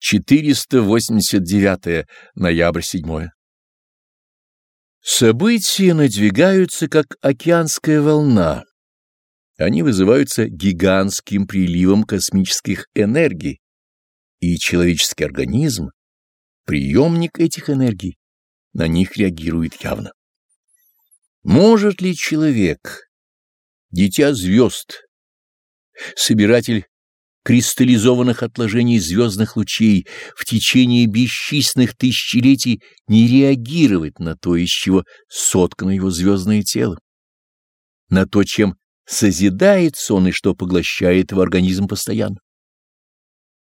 489 ноябрь 7 События надвигаются, как океанская волна. Они вызываются гигантским приливом космических энергий, и человеческий организм, приемник этих энергий, на них реагирует явно. Может ли человек, дитя звезд, собиратель кристаллизованных отложений звездных лучей в течение бесчисленных тысячелетий не реагировать на то, из чего соткано его звездное тело, на то, чем созидается он и что поглощает его организм постоянно.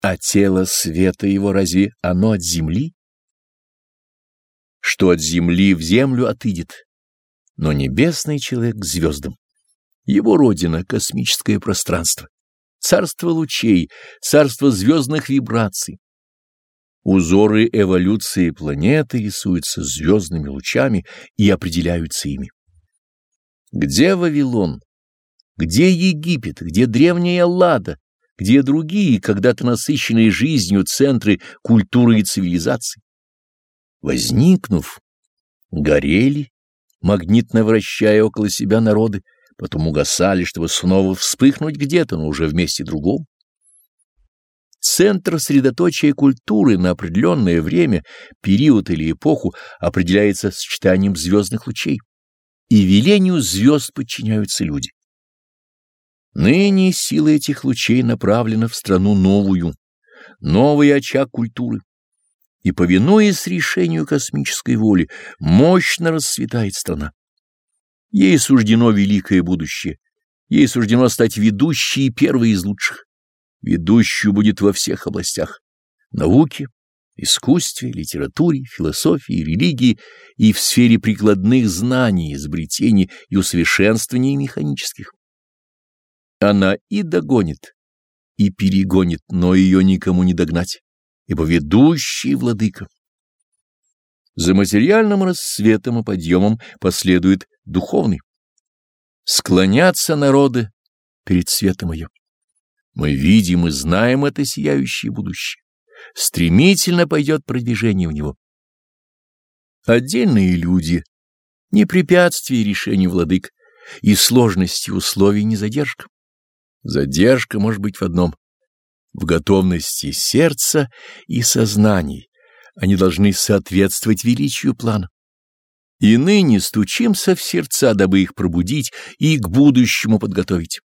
А тело света его разве оно от земли? Что от земли в землю отыдет, но небесный человек к звездам. Его родина — космическое пространство царство лучей, царство звездных вибраций. Узоры эволюции планеты рисуются звездными лучами и определяются ими. Где Вавилон? Где Египет? Где древняя Лада? Где другие, когда-то насыщенные жизнью центры культуры и цивилизации? Возникнув, горели, магнитно вращая около себя народы, потом угасали, чтобы снова вспыхнуть где-то, но уже вместе другом. Центр средоточия культуры на определенное время, период или эпоху определяется сочетанием звездных лучей, и велению звезд подчиняются люди. Ныне сила этих лучей направлена в страну новую, новый очаг культуры, и, повинуясь решению космической воли, мощно расцветает страна. Ей суждено великое будущее. Ей суждено стать ведущей и первой из лучших. Ведущую будет во всех областях. Науке, искусстве, литературе, философии, религии и в сфере прикладных знаний, изобретений и усовершенствований механических. Она и догонит, и перегонит, но ее никому не догнать, ибо ведущий владыка. За материальным рассветом и подъемом последует духовный. Склонятся народы перед светом ее. Мы видим и знаем это сияющее будущее. Стремительно пойдет продвижение в него. Отдельные люди — не препятствие решению владык, и сложности условий не задержка. Задержка может быть в одном — в готовности сердца и сознаний. Они должны соответствовать величию плана. И ныне стучимся в сердца, дабы их пробудить и к будущему подготовить.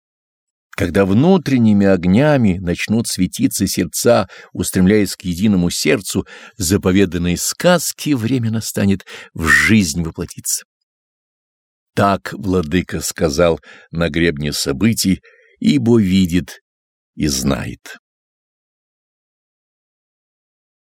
Когда внутренними огнями начнут светиться сердца, устремляясь к единому сердцу, заповеданной сказки время настанет в жизнь воплотиться. Так владыка сказал на гребне событий, ибо видит и знает.